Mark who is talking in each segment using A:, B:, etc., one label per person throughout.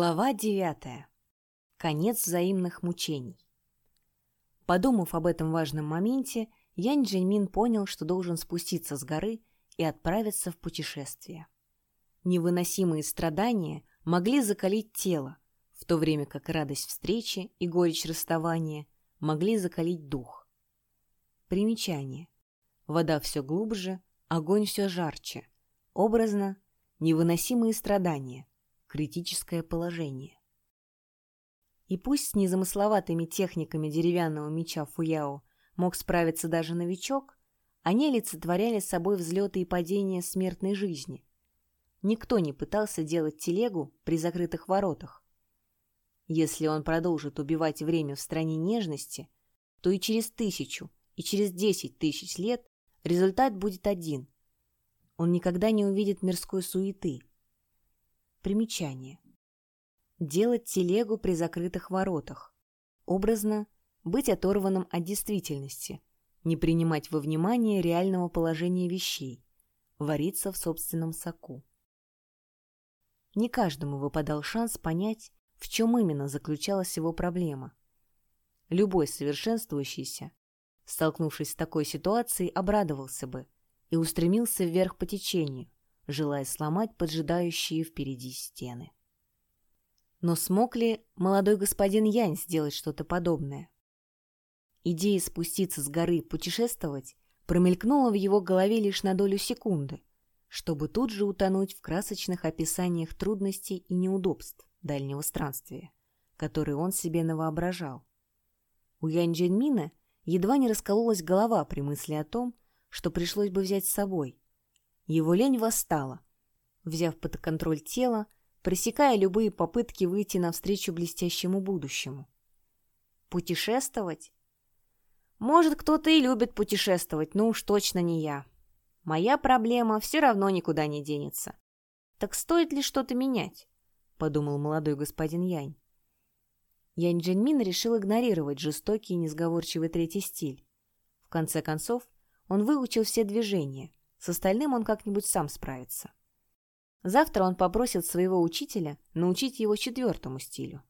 A: Глава девятая. Конец взаимных мучений. Подумав об этом важном моменте, Янь Джиньмин понял, что должен спуститься с горы и отправиться в путешествие. Невыносимые страдания могли закалить тело, в то время как радость встречи и горечь расставания могли закалить дух. Примечание. Вода все глубже, огонь все жарче. Образно – невыносимые страдания, критическое положение. И пусть с незамысловатыми техниками деревянного меча Фуяо мог справиться даже новичок, они олицетворяли собой взлеты и падения смертной жизни. Никто не пытался делать телегу при закрытых воротах. Если он продолжит убивать время в стране нежности, то и через тысячу, и через десять тысяч лет результат будет один. Он никогда не увидит мирской суеты – Примечание. Делать телегу при закрытых воротах. Образно – быть оторванным от действительности, не принимать во внимание реального положения вещей, вариться в собственном соку. Не каждому выпадал шанс понять, в чем именно заключалась его проблема. Любой совершенствующийся, столкнувшись с такой ситуацией, обрадовался бы и устремился вверх по течению, желая сломать поджидающие впереди стены. Но смог ли молодой господин Янь сделать что-то подобное? Идея спуститься с горы путешествовать промелькнула в его голове лишь на долю секунды, чтобы тут же утонуть в красочных описаниях трудностей и неудобств дальнего странствия, которые он себе навоображал. У Янь Джинмина едва не раскололась голова при мысли о том, что пришлось бы взять с собой, его лень восстала, взяв под контроль тело, пресекая любые попытки выйти навстречу блестящему будущему. Путешествовать? Может, кто-то и любит путешествовать, но уж точно не я. Моя проблема все равно никуда не денется. Так стоит ли что-то менять? Подумал молодой господин Янь. Янь Джинмин решил игнорировать жестокий и несговорчивый третий стиль. В конце концов, он выучил все движения, с остальным он как-нибудь сам справится. Завтра он попросит своего учителя научить его четвертому стилю.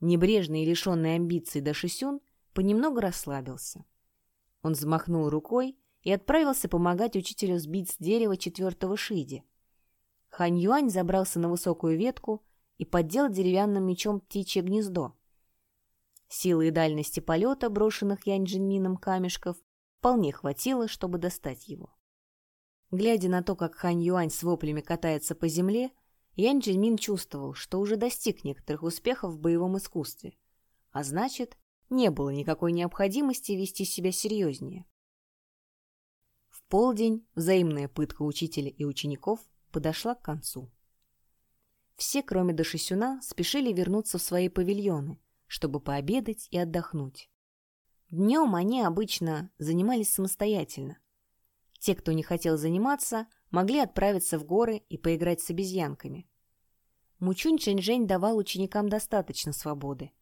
A: Небрежный и лишенный амбиций Дашисюн понемногу расслабился. Он взмахнул рукой и отправился помогать учителю сбить с дерева четвертого шиди. Хань Юань забрался на высокую ветку и поддел деревянным мечом птичье гнездо. Силы и дальности полета, брошенных Янь Джинмином камешков, вполне хватило, чтобы достать его. Глядя на то, как Хань Юань с воплями катается по земле, Ян Джинмин чувствовал, что уже достиг некоторых успехов в боевом искусстве. А значит, не было никакой необходимости вести себя серьезнее. В полдень взаимная пытка учителя и учеников подошла к концу. Все, кроме Дашисюна, спешили вернуться в свои павильоны, чтобы пообедать и отдохнуть. Днем они обычно занимались самостоятельно. Те, кто не хотел заниматься, могли отправиться в горы и поиграть с обезьянками. Мучунь Чэньчжэнь давал ученикам достаточно свободы.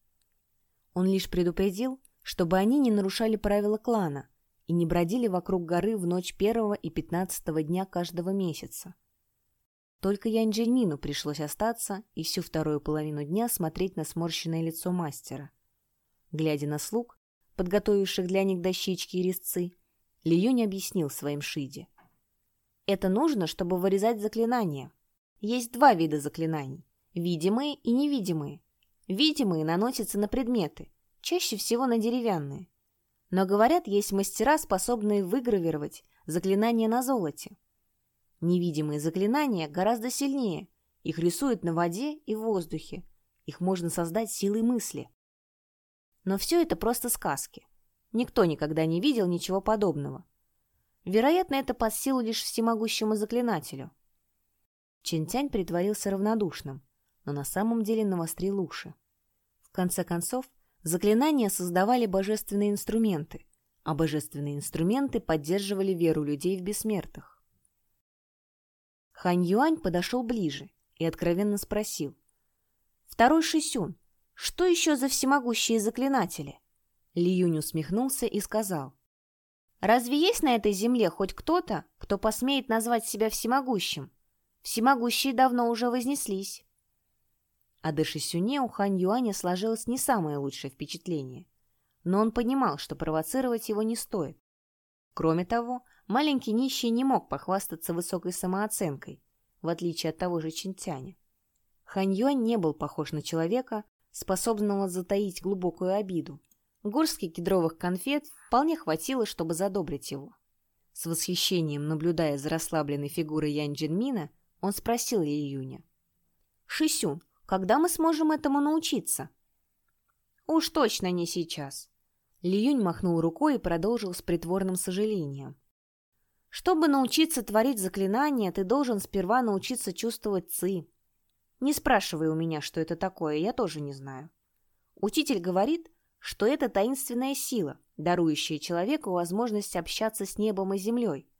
A: Он лишь предупредил, чтобы они не нарушали правила клана и не бродили вокруг горы в ночь первого и пятнадцатого дня каждого месяца. Только Янь Джиньмину пришлось остаться и всю вторую половину дня смотреть на сморщенное лицо мастера. Глядя на слуг, подготовивших для них дощечки и резцы, Ли Юнь объяснил своим Шиде. Это нужно, чтобы вырезать заклинания. Есть два вида заклинаний – видимые и невидимые. Видимые наносятся на предметы, чаще всего на деревянные. Но, говорят, есть мастера, способные выгравировать заклинания на золоте. Невидимые заклинания гораздо сильнее. Их рисуют на воде и в воздухе. Их можно создать силой мысли. Но все это просто сказки. Никто никогда не видел ничего подобного. Вероятно, это под силу лишь всемогущему заклинателю. Чинтянь притворился равнодушным, но на самом деле навострил уши. В конце концов, заклинания создавали божественные инструменты, а божественные инструменты поддерживали веру людей в бессмертных. Хань Юань подошел ближе и откровенно спросил. «Второй Шисюн, что еще за всемогущие заклинатели? Ли Юнь усмехнулся и сказал. Разве есть на этой земле хоть кто-то, кто посмеет назвать себя всемогущим? Всемогущие давно уже вознеслись. О Дэшисюне у Хань Юаня сложилось не самое лучшее впечатление. Но он понимал, что провоцировать его не стоит. Кроме того, маленький нищий не мог похвастаться высокой самооценкой, в отличие от того же Чинтяня. Хань Юань не был похож на человека, способного затаить глубокую обиду. Горстки кедровых конфет вполне хватило, чтобы задобрить его. С восхищением наблюдая за расслабленной фигурой Янь Джинмина, он спросил Июня. «Шисюн, когда мы сможем этому научиться?» «Уж точно не сейчас». Лиюнь махнул рукой и продолжил с притворным сожалением. «Чтобы научиться творить заклинания, ты должен сперва научиться чувствовать ци. Не спрашивай у меня, что это такое, я тоже не знаю. Учитель говорит, что это таинственная сила, дарующая человеку возможность общаться с небом и землей.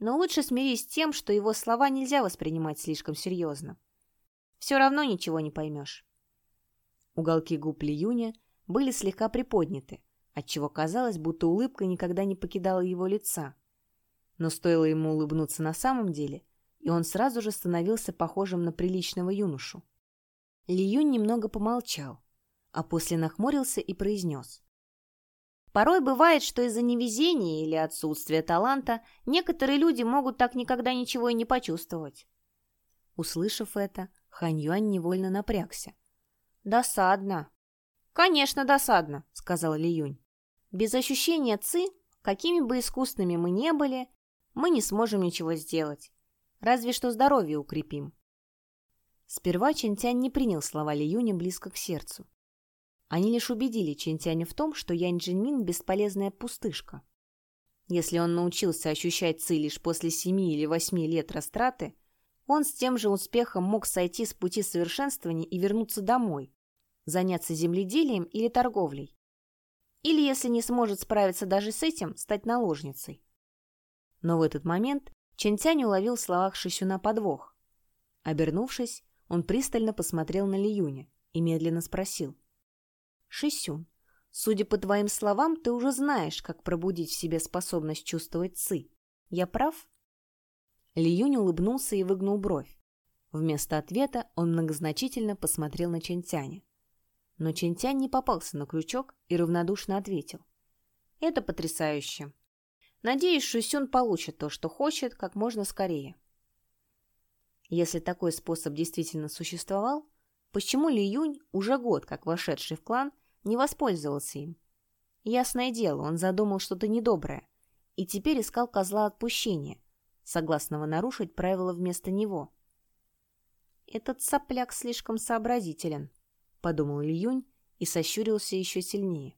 A: Но лучше смирись с тем, что его слова нельзя воспринимать слишком серьезно. Все равно ничего не поймешь. Уголки губ Лиюня были слегка приподняты, отчего казалось, будто улыбка никогда не покидала его лица. Но стоило ему улыбнуться на самом деле, и он сразу же становился похожим на приличного юношу. Лиюнь немного помолчал, а после нахмурился и произнес. Порой бывает, что из-за невезения или отсутствия таланта некоторые люди могут так никогда ничего и не почувствовать. Услышав это, Хань Юань невольно напрягся. «Досадно». «Конечно, досадно», — сказал Ли Юнь. «Без ощущения ци, какими бы искусными мы не были, мы не сможем ничего сделать. Разве что здоровье укрепим». Сперва Чентянь не принял слова Ли Юня близко к сердцу. Они лишь убедили Чинтяня в том, что Янь Джинмин – бесполезная пустышка. Если он научился ощущать ци лишь после семи или восьми лет растраты, он с тем же успехом мог сойти с пути совершенствования и вернуться домой, заняться земледелием или торговлей. Или, если не сможет справиться даже с этим, стать наложницей. Но в этот момент Чентянь уловил в словах Шисюна подвох. Обернувшись, он пристально посмотрел на Лиюня и медленно спросил – Шисюн, судя по твоим словам, ты уже знаешь, как пробудить в себе способность чувствовать ци. Я прав?» Ли Юнь улыбнулся и выгнул бровь. Вместо ответа он многозначительно посмотрел на Чентяня. Но Чентянь не попался на крючок и равнодушно ответил. «Это потрясающе. Надеюсь, Шисюн получит то, что хочет, как можно скорее». Если такой способ действительно существовал, Почему Ли Юнь, уже год как вошедший в клан, не воспользовался им? Ясное дело, он задумал что-то недоброе и теперь искал козла отпущения, согласного нарушить правила вместо него. «Этот сопляк слишком сообразителен», — подумал Ли Юнь и сощурился еще сильнее.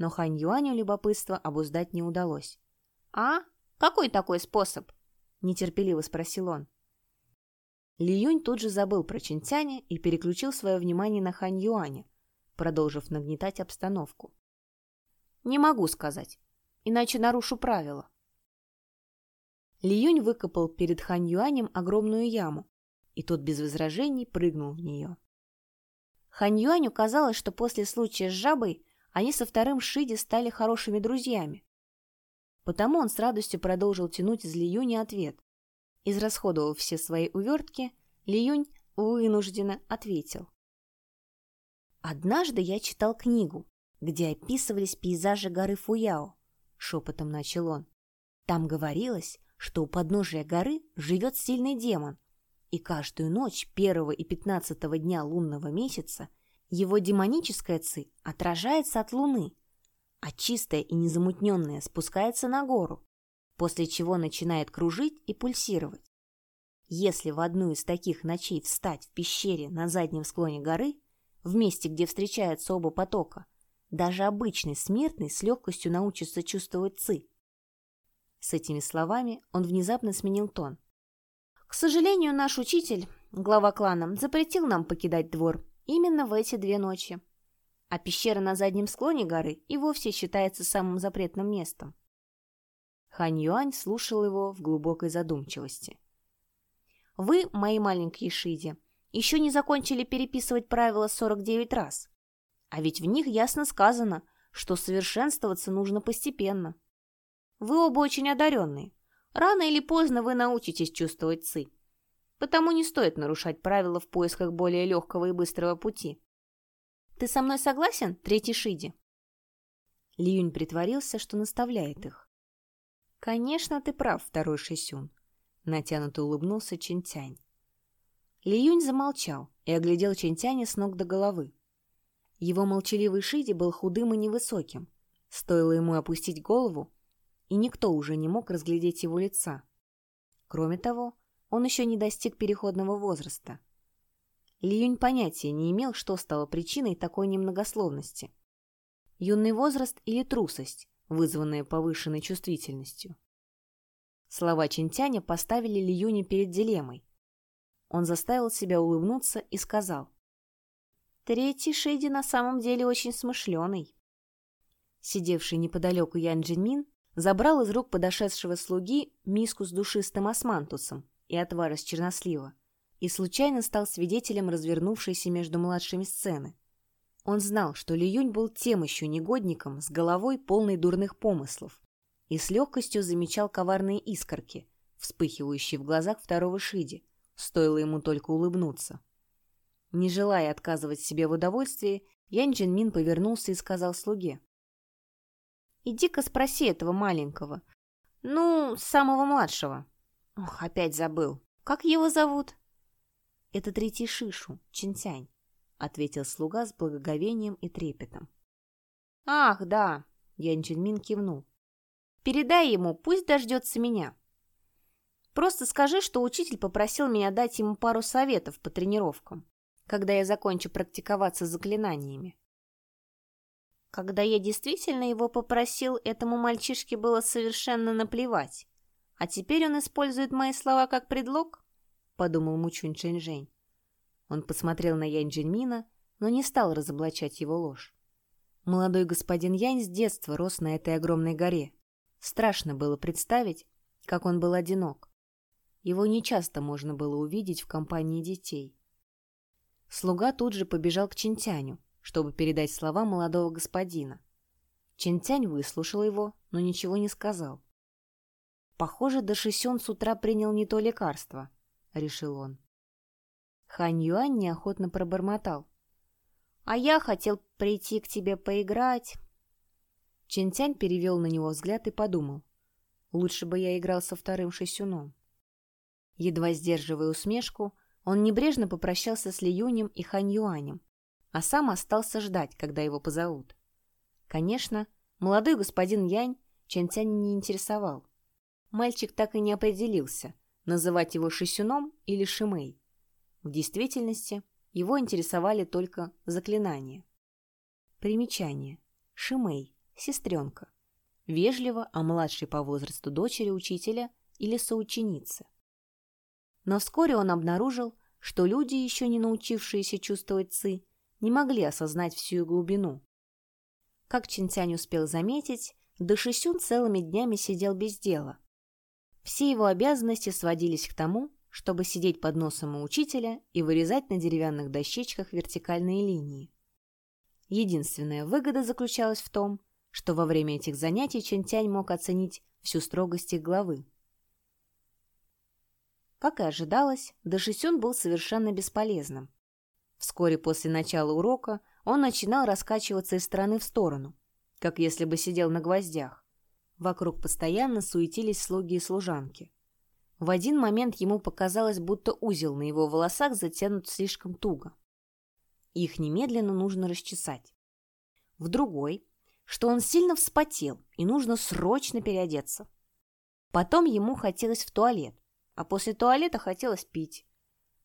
A: Но Хань Юаню любопытство обуздать не удалось. «А? Какой такой способ?» — нетерпеливо спросил он. Ли Юнь тут же забыл про Чинтяня и переключил свое внимание на Хань Юаня, продолжив нагнетать обстановку. «Не могу сказать, иначе нарушу правила». Ли Юнь выкопал перед Хань Юанем огромную яму, и тот без возражений прыгнул в нее. Хань Юаню казалось, что после случая с жабой они со вторым Шиди стали хорошими друзьями. Потому он с радостью продолжил тянуть из Ли Юня ответ, Израсходовав все свои увертки, Лиюнь вынужденно ответил. «Однажды я читал книгу, где описывались пейзажи горы Фуяо», — шепотом начал он. «Там говорилось, что у подножия горы живет сильный демон, и каждую ночь первого и пятнадцатого дня лунного месяца его демоническая ци отражается от луны, а чистая и незамутненная спускается на гору, после чего начинает кружить и пульсировать. Если в одну из таких ночей встать в пещере на заднем склоне горы, в месте, где встречаются оба потока, даже обычный смертный с легкостью научится чувствовать ци. С этими словами он внезапно сменил тон. К сожалению, наш учитель, глава клана, запретил нам покидать двор именно в эти две ночи. А пещера на заднем склоне горы и вовсе считается самым запретным местом. Хань Юань слушал его в глубокой задумчивости. «Вы, мои маленькие Шиди, еще не закончили переписывать правила 49 раз. А ведь в них ясно сказано, что совершенствоваться нужно постепенно. Вы оба очень одаренные. Рано или поздно вы научитесь чувствовать ци. Потому не стоит нарушать правила в поисках более легкого и быстрого пути. Ты со мной согласен, третий Шиди?» Лиюнь притворился, что наставляет их. «Конечно, ты прав, второй Шисюн», — натянуто улыбнулся Чинтянь. Лиюнь замолчал и оглядел Чинтяня с ног до головы. Его молчаливый Шиди был худым и невысоким. Стоило ему опустить голову, и никто уже не мог разглядеть его лица. Кроме того, он еще не достиг переходного возраста. Лиюнь понятия не имел, что стало причиной такой немногословности. Юный возраст или трусость, вызванная повышенной чувствительностью. Слова Чинтяня поставили Лиюни перед дилеммой. Он заставил себя улыбнуться и сказал. «Третий Шейди на самом деле очень смышленый». Сидевший неподалеку Ян Джинмин забрал из рук подошедшего слуги миску с душистым османтусом и отвар из чернослива и случайно стал свидетелем развернувшейся между младшими сцены. Он знал, что Ли Юнь был тем еще негодником с головой полной дурных помыслов и с легкостью замечал коварные искорки, вспыхивающие в глазах второго Шиди, стоило ему только улыбнуться. Не желая отказывать себе в удовольствии, Ян Джин повернулся и сказал слуге. Иди-ка спроси этого маленького. Ну, самого младшего. Ох, опять забыл. Как его зовут? Это третий Шишу, Чинтянь, ответил слуга с благоговением и трепетом. Ах, да, Ян Чинмин кивнул. Передай ему, пусть дождется меня. Просто скажи, что учитель попросил меня дать ему пару советов по тренировкам, когда я закончу практиковаться заклинаниями. Когда я действительно его попросил, этому мальчишке было совершенно наплевать. А теперь он использует мои слова как предлог? Подумал Мучунь Чэньжэнь. Он посмотрел на Янь Джиньмина, но не стал разоблачать его ложь. Молодой господин Янь с детства рос на этой огромной горе. Страшно было представить, как он был одинок. Его нечасто можно было увидеть в компании детей. Слуга тут же побежал к Чинтяню, чтобы передать слова молодого господина. Чентянь выслушал его, но ничего не сказал. «Похоже, Дашисюн с утра принял не то лекарство», — решил он. Хань Юань неохотно пробормотал. «А я хотел прийти к тебе поиграть». Чентянь перевел на него взгляд и подумал. «Лучше бы я играл со вторым Шисюном». Едва сдерживая усмешку, он небрежно попрощался с Ли Юнем и Хань Юанем, а сам остался ждать, когда его позовут. Конечно, молодой господин Янь Чэнь не интересовал. Мальчик так и не определился, называть его Шисюном или Шимей. В действительности его интересовали только заклинания. Примечание. Шимей, сестренка. Вежливо о младшей по возрасту дочери учителя или соученицы. Но вскоре он обнаружил, что люди, еще не научившиеся чувствовать ци, не могли осознать всю глубину. Как Чинтянь успел заметить, Дашисюн целыми днями сидел без дела. Все его обязанности сводились к тому, чтобы сидеть под носом у учителя и вырезать на деревянных дощечках вертикальные линии. Единственная выгода заключалась в том, что во время этих занятий Чинтянь мог оценить всю строгость их главы. Как и ожидалось, Дашисюн был совершенно бесполезным. Вскоре после начала урока он начинал раскачиваться из стороны в сторону, как если бы сидел на гвоздях. Вокруг постоянно суетились слуги и служанки. В один момент ему показалось, будто узел на его волосах затянут слишком туго. Их немедленно нужно расчесать. В другой, что он сильно вспотел и нужно срочно переодеться. Потом ему хотелось в туалет, а после туалета хотелось пить.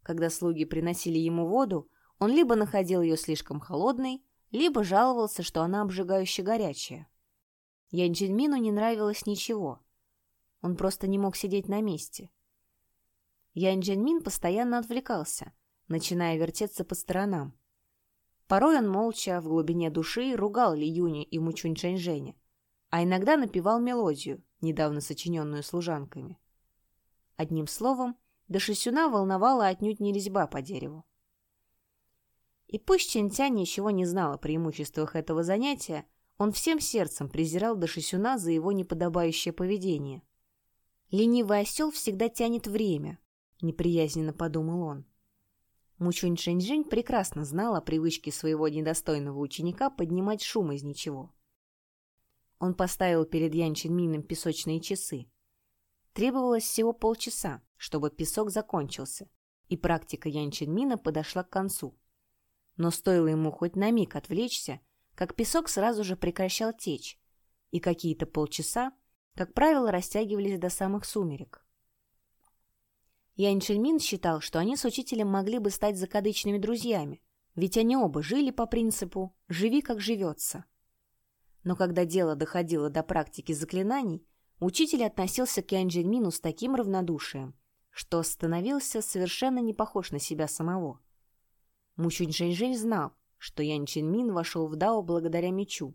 A: Когда слуги приносили ему воду, он либо находил ее слишком холодной, либо жаловался, что она обжигающе горячая. Ян Джинмину не нравилось ничего. Он просто не мог сидеть на месте. Ян Джинмин постоянно отвлекался, начиная вертеться по сторонам. Порой он молча, в глубине души, ругал Ли Юни и Мучунь Чэньжэня, а иногда напевал мелодию, недавно сочиненную служанками. Одним словом, до Шисюна волновала отнюдь не резьба по дереву. И пусть Чентянь ничего не знал о преимуществах этого занятия, он всем сердцем презирал Дашисюна за его неподобающее поведение. Ленивый осел всегда тянет время, — неприязненно подумал он. Мучунь Шэньчжэнь прекрасно знал о привычке своего недостойного ученика поднимать шум из ничего. Он поставил перед Ян Чинмином песочные часы. Требовалось всего полчаса, чтобы песок закончился, и практика Ян Чинмина подошла к концу. Но стоило ему хоть на миг отвлечься, как песок сразу же прекращал течь, и какие-то полчаса, как правило, растягивались до самых сумерек. Ян Шельмин считал, что они с учителем могли бы стать закадычными друзьями, ведь они оба жили по принципу «живи, как живется». Но когда дело доходило до практики заклинаний, учитель относился к Ян Джельмину с таким равнодушием, что становился совершенно не похож на себя самого. Мучунь Жэньжэнь знал, что Ян Чинмин вошел в Дао благодаря мечу.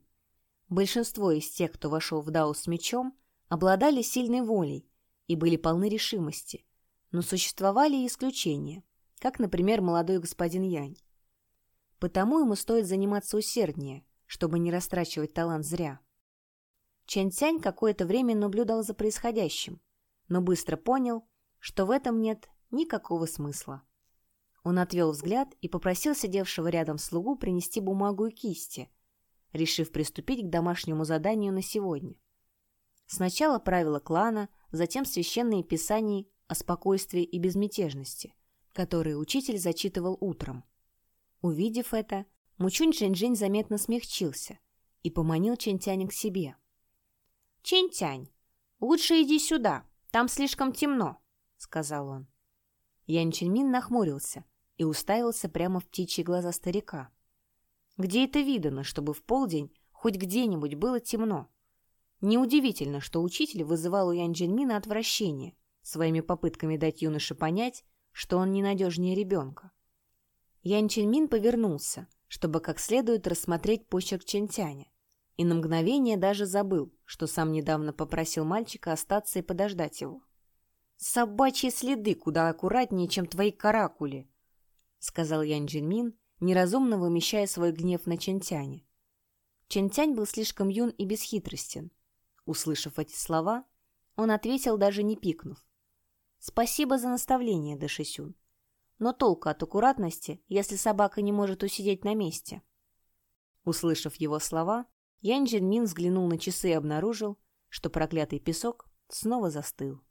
A: Большинство из тех, кто вошел в Дао с мечом, обладали сильной волей и были полны решимости, но существовали и исключения, как, например, молодой господин Янь. Потому ему стоит заниматься усерднее, чтобы не растрачивать талант зря. Чэнь Цянь какое-то время наблюдал за происходящим, но быстро понял, что в этом нет никакого смысла. Он отвел взгляд и попросил сидевшего рядом слугу принести бумагу и кисти, решив приступить к домашнему заданию на сегодня. Сначала правила клана, затем священные писания о спокойствии и безмятежности, которые учитель зачитывал утром. Увидев это, Мучунь Чэньчжэнь заметно смягчился и поманил Чэньтяня к себе. «Чэньтянь, лучше иди сюда, там слишком темно», — сказал он. Ян Чэньмин нахмурился и уставился прямо в птичьи глаза старика. Где это видано, чтобы в полдень хоть где-нибудь было темно? Неудивительно, что учитель вызывал у Ян Чэньмина отвращение своими попытками дать юноше понять, что он ненадежнее ребенка. Ян Чэньмин повернулся — чтобы как следует рассмотреть почерк Чентяня, и на мгновение даже забыл, что сам недавно попросил мальчика остаться и подождать его. «Собачьи следы куда аккуратнее, чем твои каракули», — сказал Ян Джинмин, неразумно вымещая свой гнев на Чентяне. Чентянь был слишком юн и бесхитростен. Услышав эти слова, он ответил, даже не пикнув. «Спасибо за наставление, Дашисюн. Но толку от аккуратности, если собака не может усидеть на месте. Услышав его слова, Ян Джин Мин взглянул на часы и обнаружил, что проклятый песок снова застыл.